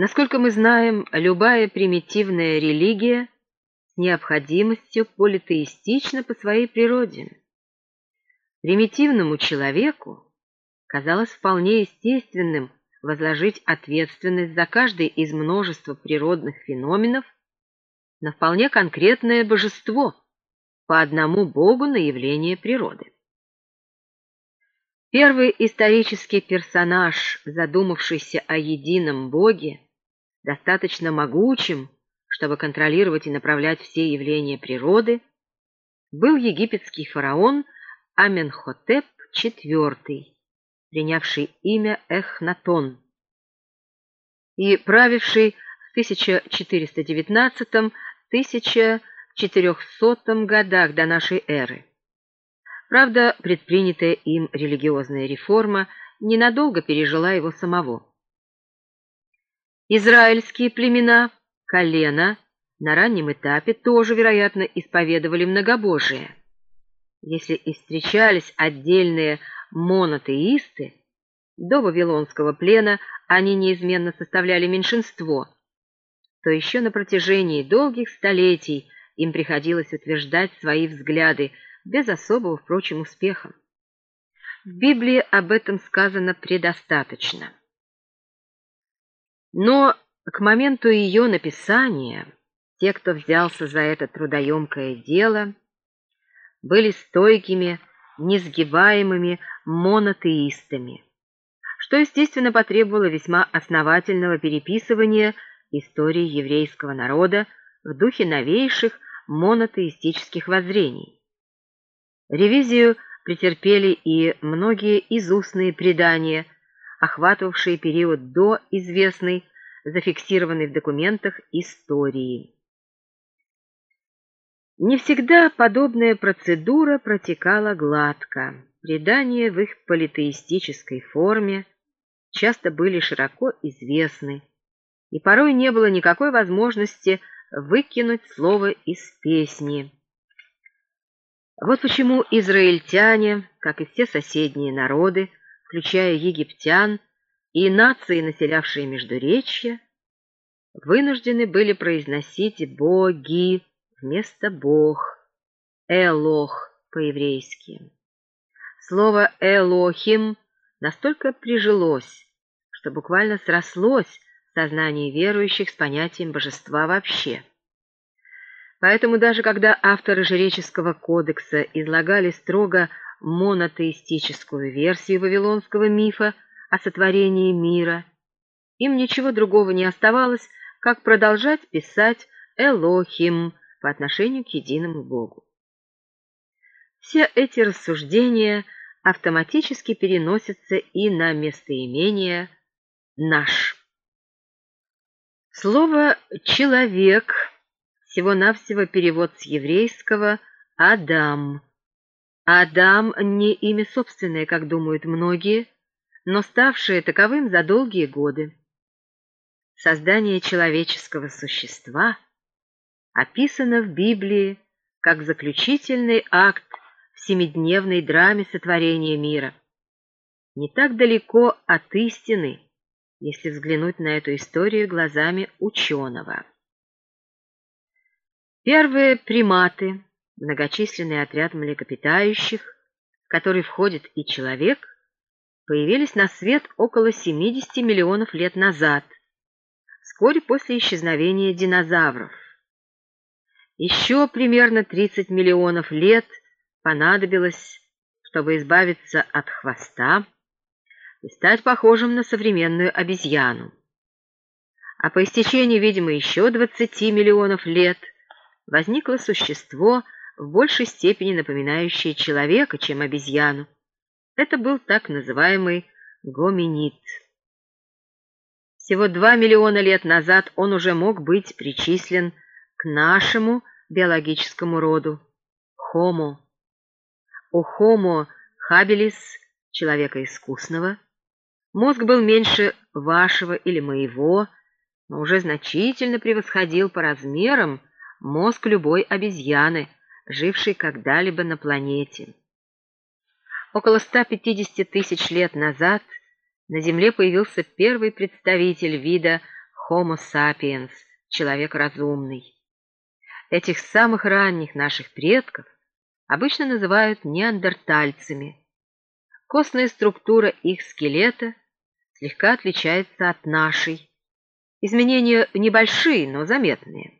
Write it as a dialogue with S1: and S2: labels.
S1: Насколько мы знаем, любая примитивная религия с необходимостью политеистична по своей природе. Примитивному человеку казалось вполне естественным возложить ответственность за каждый из множества природных феноменов на вполне конкретное божество, по одному Богу на явление природы. Первый исторический персонаж, задумавшийся о едином Боге, достаточно могучим, чтобы контролировать и направлять все явления природы, был египетский фараон Аменхотеп IV, принявший имя Эхнатон и правивший в 1419-1400 годах до нашей эры. Правда, предпринятая им религиозная реформа ненадолго пережила его самого. Израильские племена, колена, на раннем этапе тоже, вероятно, исповедовали многобожие. Если и встречались отдельные монотеисты, до Вавилонского плена они неизменно составляли меньшинство, то еще на протяжении долгих столетий им приходилось утверждать свои взгляды без особого, впрочем, успеха. В Библии об этом сказано предостаточно. Но к моменту ее написания те, кто взялся за это трудоемкое дело, были стойкими, несгибаемыми монотеистами, что, естественно, потребовало весьма основательного переписывания истории еврейского народа в духе новейших монотеистических воззрений. Ревизию претерпели и многие изустные предания, охватывавшие период до известной, зафиксированной в документах истории. Не всегда подобная процедура протекала гладко. Предания в их политеистической форме часто были широко известны, и порой не было никакой возможности выкинуть слово из песни. Вот почему израильтяне, как и все соседние народы, включая египтян и нации, населявшие Междуречье, вынуждены были произносить «боги», вместо «бог», «элох» по-еврейски. Слово «элохим» настолько прижилось, что буквально срослось в сознании верующих с понятием божества вообще. Поэтому даже когда авторы Жреческого кодекса излагали строго монотеистическую версию вавилонского мифа о сотворении мира, им ничего другого не оставалось, как продолжать писать «Элохим», по отношению к единому Богу. Все эти рассуждения автоматически переносятся и на местоимение «наш». Слово «человек» всего-навсего перевод с еврейского «Адам». Адам не имя собственное, как думают многие, но ставшее таковым за долгие годы. Создание человеческого существа — описано в Библии как заключительный акт в семидневной драме сотворения мира. Не так далеко от истины, если взглянуть на эту историю глазами ученого. Первые приматы, многочисленный отряд млекопитающих, в который входит и человек, появились на свет около 70 миллионов лет назад, вскоре после исчезновения динозавров. Еще примерно 30 миллионов лет понадобилось, чтобы избавиться от хвоста и стать похожим на современную обезьяну. А по истечении, видимо, еще 20 миллионов лет возникло существо, в большей степени напоминающее человека, чем обезьяну. Это был так называемый гоминид. Всего 2 миллиона лет назад он уже мог быть причислен к нашему биологическому роду – Homo. У Homo habilis, человека искусного, мозг был меньше вашего или моего, но уже значительно превосходил по размерам мозг любой обезьяны, жившей когда-либо на планете. Около 150 тысяч лет назад на Земле появился первый представитель вида Homo sapiens, человек разумный. Этих самых ранних наших предков обычно называют неандертальцами. Костная структура их скелета слегка отличается от нашей. Изменения небольшие, но заметные.